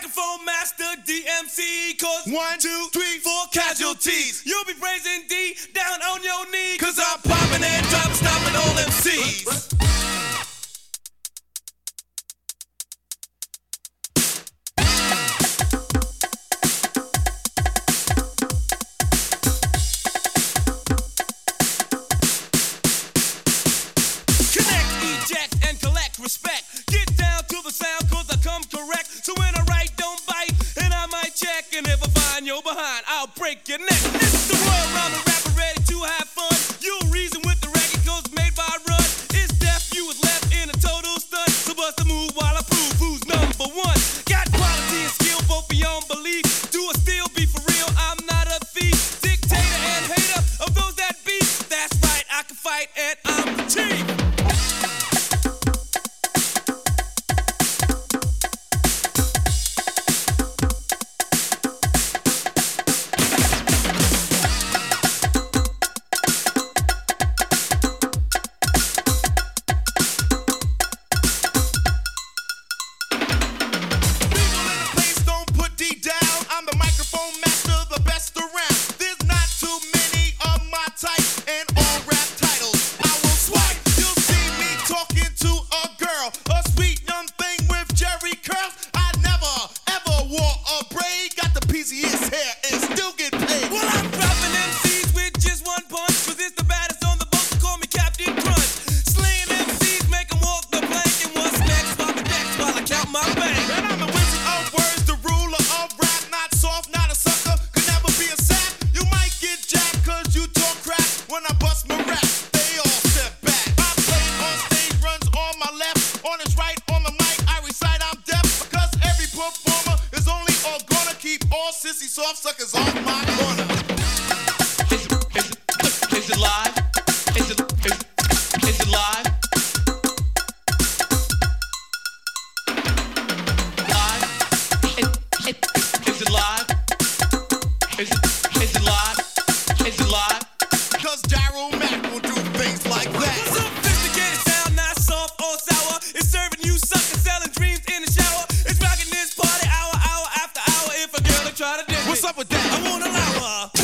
microphone master DMC, cause one, two, three, four casualties. You'll be praising D. break your neck. sissy soft suckers on my corner. about a. What's up with that? I wanna allow.